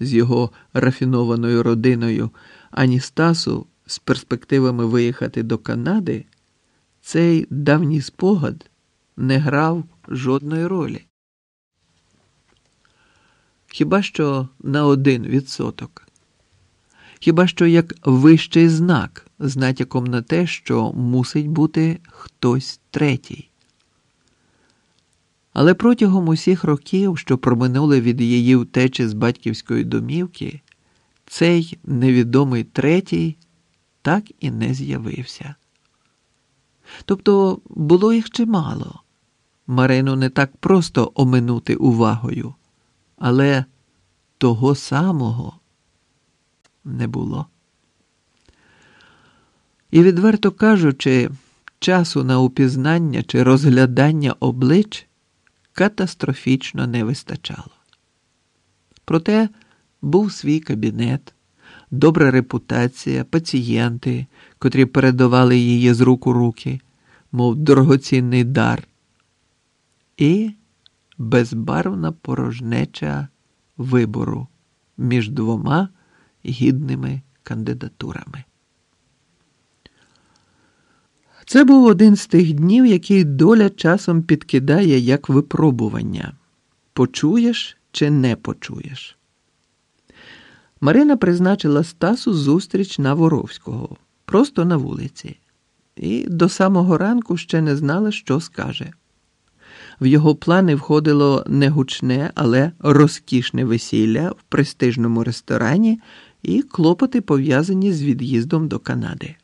з його рафінованою родиною, ані Стасу з перспективами виїхати до Канади, цей давній спогад не грав жодної ролі. Хіба що на один відсоток. Хіба що як вищий знак з натяком на те, що мусить бути хтось третій. Але протягом усіх років, що проминули від її втечі з батьківської домівки, цей невідомий третій так і не з'явився. Тобто було їх чимало. Марину не так просто оминути увагою, але того самого не було. І, відверто кажучи, часу на упізнання чи розглядання облич катастрофічно не вистачало. Проте був свій кабінет, добра репутація, пацієнти, котрі передавали її з рук у руки, мов дорогоцінний дар, і безбарвна порожнеча вибору між двома гідними кандидатурами. Це був один з тих днів, який доля часом підкидає як випробування почуєш чи не почуєш. Марина призначила Стасу зустріч на Воровського просто на вулиці, і до самого ранку ще не знала, що скаже. В його плани входило не гучне, але розкішне весілля в престижному ресторані і клопоти пов'язані з від'їздом до Канади.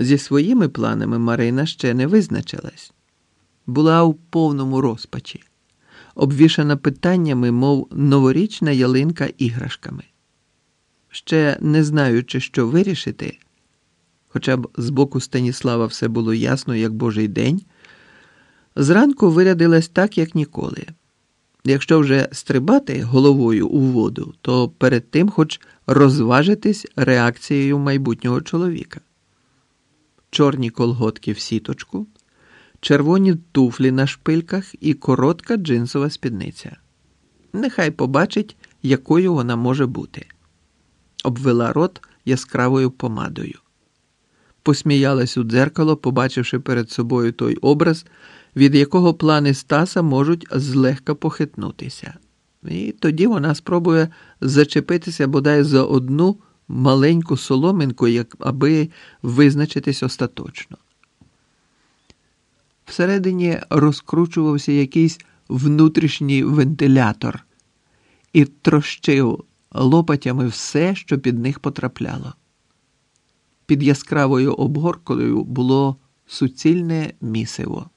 Зі своїми планами Марина ще не визначилась, була у повному розпачі, обвішана питаннями, мов новорічна ялинка іграшками. Ще не знаючи, що вирішити, хоча б з боку Станіслава все було ясно, як божий день, зранку вирядилась так, як ніколи. Якщо вже стрибати головою у воду, то перед тим хоч розважитись реакцією майбутнього чоловіка чорні колготки в сіточку, червоні туфлі на шпильках і коротка джинсова спідниця. Нехай побачить, якою вона може бути. Обвела рот яскравою помадою. Посміялась у дзеркало, побачивши перед собою той образ, від якого плани Стаса можуть злегка похитнутися. І тоді вона спробує зачепитися бодай за одну маленьку соломинку, як аби визначитись остаточно. Всередині розкручувався якийсь внутрішній вентилятор і трощив лопатями все, що під них потрапляло. Під яскравою обгоркою було суцільне місиво.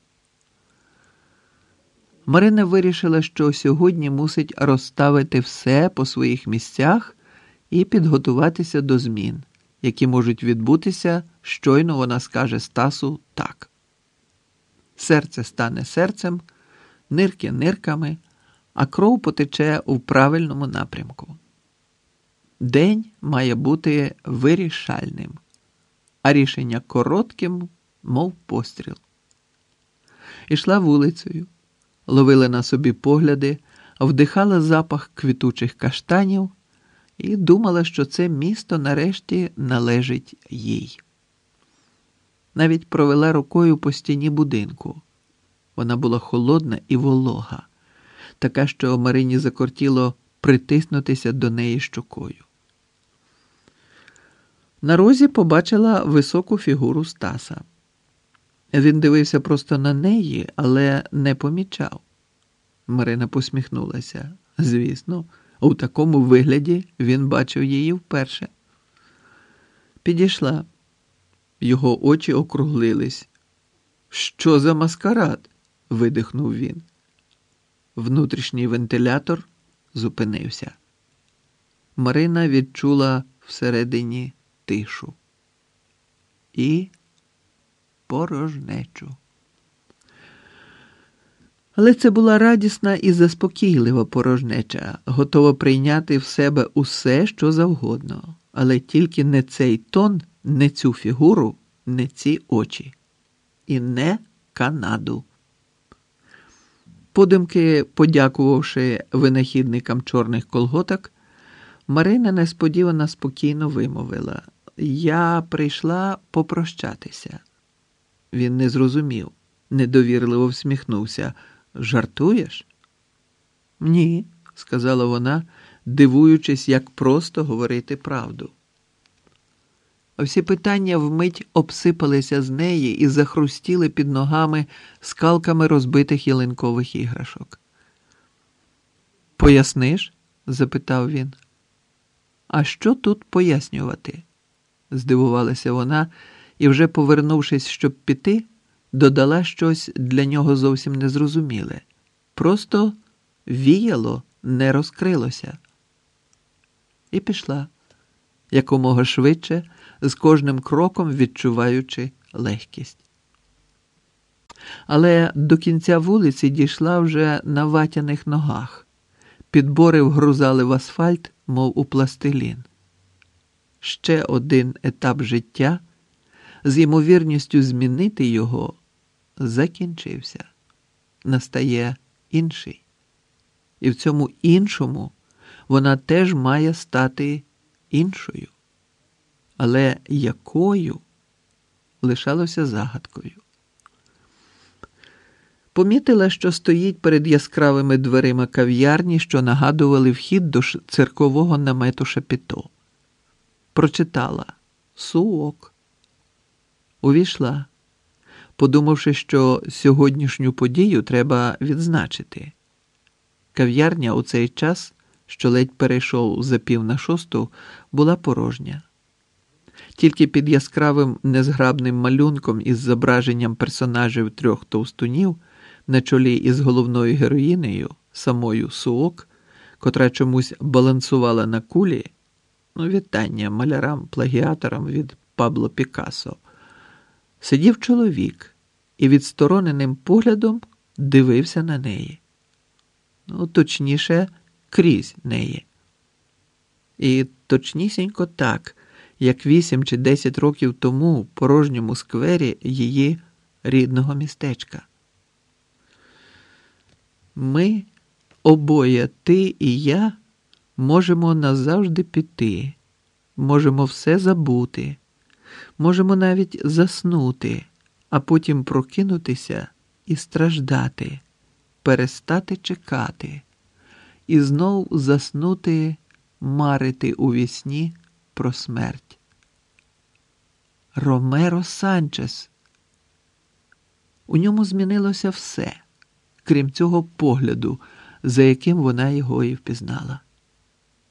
Марина вирішила, що сьогодні мусить розставити все по своїх місцях і підготуватися до змін, які можуть відбутися, щойно вона скаже Стасу так. Серце стане серцем, нирки нирками, а кров потече у правильному напрямку. День має бути вирішальним, а рішення коротким, мов постріл. Ішла вулицею, ловила на собі погляди, вдихала запах квітучих каштанів і думала, що це місто нарешті належить їй. Навіть провела рукою по стіні будинку. Вона була холодна і волога, така, що Марині закортіло притиснутися до неї щокою. На розі побачила високу фігуру Стаса. Він дивився просто на неї, але не помічав. Марина посміхнулася. Звісно. У такому вигляді він бачив її вперше. Підійшла, його очі округлились. Що за маскарад? видихнув він. Внутрішній вентилятор зупинився. Марина відчула всередині тишу і порожнечу. Але це була радісна і заспокійлива порожнеча, готова прийняти в себе усе, що завгодно, але тільки не цей тон, не цю фігуру, не ці очі, і не Канаду. Подумки, подякувавши винахідникам чорних колготок, Марина несподівано спокійно вимовила: Я прийшла попрощатися. Він не зрозумів, недовірливо всміхнувся. Жартуєш? Ні, сказала вона, дивуючись, як просто говорити правду. Всі питання вмить обсипалися з неї і захрустіли під ногами скалками розбитих ялинкових іграшок. Поясниш? запитав він. А що тут пояснювати? здивувалася вона і, вже повернувшись, щоб піти, додала щось для нього зовсім незрозуміле. Просто віяло, не розкрилося. І пішла якомога швидше, з кожним кроком відчуваючи легкість. Але до кінця вулиці дійшла вже на ватяних ногах, підбори вгрузали в асфальт, мов у пластилін. Ще один етап життя з ймовірністю змінити його закінчився. Настає інший. І в цьому іншому вона теж має стати іншою. Але якою лишалося загадкою. Помітила, що стоїть перед яскравими дверима кав'ярні, що нагадували вхід до циркового намету шапіто. Прочитала суок. Увійшла, подумавши, що сьогоднішню подію треба відзначити. Кав'ярня у цей час що ледь перейшов за пів на шосту, була порожня. Тільки під яскравим незграбним малюнком із зображенням персонажів трьох товстунів на чолі із головною героїнею, самою Суок, котра чомусь балансувала на кулі, ну, вітання малярам-плагіаторам від Пабло Пікассо, сидів чоловік і відстороненим поглядом дивився на неї. Ну, точніше, крізь неї. І точнісінько так, як вісім чи десять років тому в порожньому сквері її рідного містечка. Ми обоє ти і я можемо назавжди піти, можемо все забути, можемо навіть заснути, а потім прокинутися і страждати, перестати чекати і знов заснути, марити у вісні про смерть. Ромеро Санчес. У ньому змінилося все, крім цього погляду, за яким вона його і впізнала.